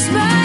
Smile.